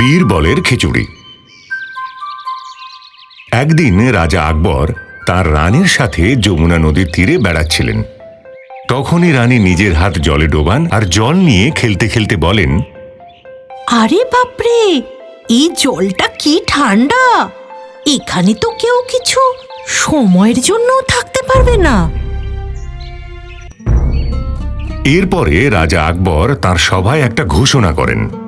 বীরবলের খিচুড়ি। একদিন রাজা আকবর তার রানীর সাথে যমুনা নদীর তীরে বেড়াচ্ছিলেন। তখনই রানী নিজের হাত জলে ডোবান আর জল নিয়ে খেলতে খেলতে বলেন আরে বাপরে এই জলটা কি ঠান্ডা? এখানে তো কেউ কিছু সময়ের জন্য থাকতে পারবে না। এরপরে রাজা আকবর তার সভায় একটা ঘোষণা করেন।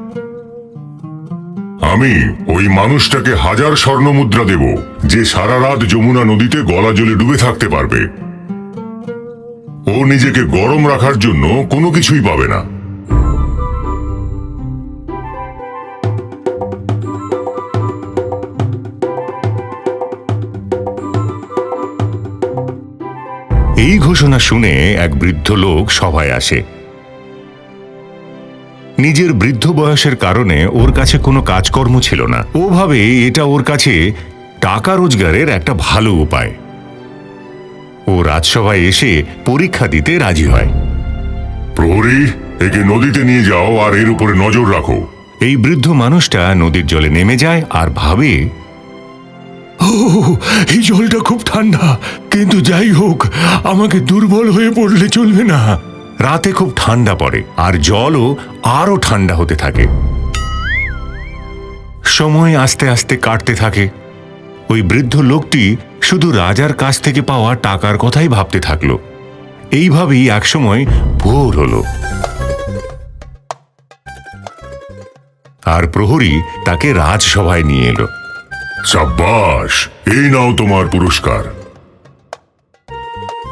আমি ওই মানুষটাকে হাজার স্বর্ণ মুদ্রা দেব, যে সারা রাত যমুনা নদীতে গলা জলে ডুবে থাকতে পারবে। ও নিজেকে গরম রাখার জন্য কোনো কিছুই পাবে না। এই ঘোষণা শুনে এক বৃদ্ধ লোক সভায় আসে। নিজের বৃদ্ধ বয়সের কারণে ওর কাছে কোনো কাজকর্ম ছিল না। ও ভাবে এটা ওর কাছে টাকা রোজগারের একটা ভালো উপায়। ও রাজসভায় এসে পরীক্ষা দিতে রাজি হয়। প্রহরী একে নদীতে নিয়ে যাও আর এর উপরে নজর রাখো। এই বৃদ্ধ মানুষটা নদীর জলে নেমে যায় আর ভাবে এই জলটা খুব ঠান্ডা কিন্তু যাই হোক আমাকে দুর্বল হয়ে পড়লে চলবে না। রাতে খুব ঠান্ডা পড়ে আর জলও আরও ঠান্ডা হতে থাকে। সময় আস্তে আস্তে কাটতে থাকে। ওই বৃদ্ধ লোকটি শুধু রাজার কাছ থেকে পাওয়া টাকার কথাই ভাবতে থাকল। এইভাবেই একসময় ভোর হলো। আর প্রহরী তাকে রাজসভায় নিয়ে এলো। সাব্বাস, এই নাও তোমার পুরস্কার।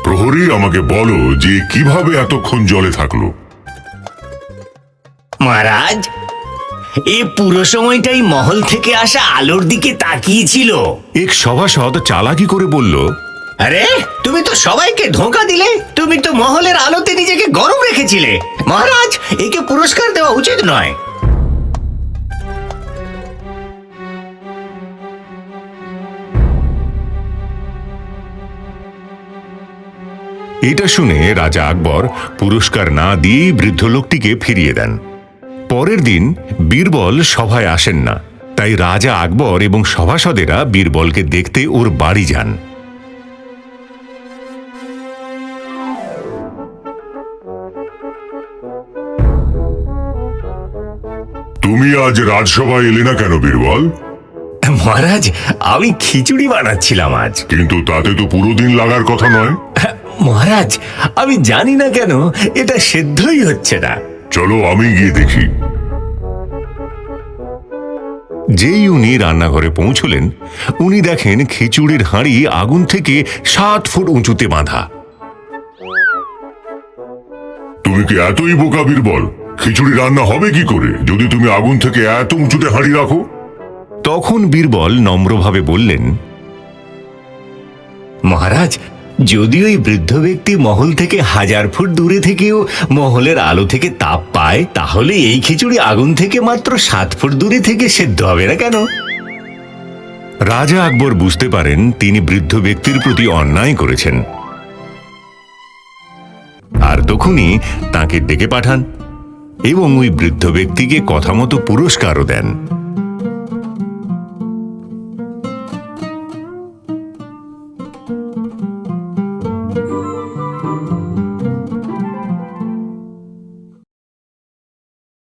প্রহরী, আমাকে বলো যে কীভাবে এতক্ষণ জলে থাকল? মহারাজ। এই পুরো সময়টাই মহল থেকে আসা আলোর দিকে তাকিয়েছিল। এক সভাসদ চালাকি করে বলল আরে তুমি তো সবাইকে ধোঁকা দিলে। তুমি তো মহলের আলোতে নিজেকে গরম রেখেছিলে। মহারাজ একে পুরস্কার দেওয়া উচিত নয়। এটা শুনে রাজা আকবর পুরস্কার না দিয়েই বৃদ্ধ লোকটিকে ফিরিয়ে দেন। পরের দিন বীরবল সভায় আসেন না। তাই রাজা আকবর এবং সভাসদেরা বীরবলকে দেখতে ওর বাড়ি যান। তুমি আজ রাজসভায় এলে না কেন বীরবল? মহারাজ আমি খিচুড়ি বানাচ্ছিলাম আজ। কিন্তু তাতে তো পুরো দিন লাগার কথা নয়। মহারাজ আমি জানি না কেন এটা সেদ্ধই হচ্ছে না। চলো আমি গিয়ে দেখি। যেই উনি রান্নাঘরে পৌঁছলেন উনি দেখেন খিচুড়ির হাঁড়ি আগুন থেকে সাত ফুট উঁচুতে বাঁধা। তুমি কি এতই বোকা বীরবল? খিচুড়ি রান্না হবে কি করে? যদি তুমি আগুন থেকে এত উঁচুতে হাঁড়ি রাখো। তখন বীরবল নম্রভাবে বললেন মহারাজ যদি ওই বৃদ্ধ ব্যক্তি মহল থেকে হাজার ফুট দূরে থেকেও মহলের আলো থেকে তাপ পায়, তাহলে এই খিচুড়ি আগুন থেকে মাত্র সাত ফুট দূরে থেকে সেদ্ধ হবে না কেন? রাজা আকবর বুঝতে পারেন তিনি বৃদ্ধ ব্যক্তির প্রতি অন্যায় করেছেন। আর তখনই তাকে ডেকে পাঠান এবং ওই বৃদ্ধ ব্যক্তিকে কথা মতো পুরস্কারও দেন।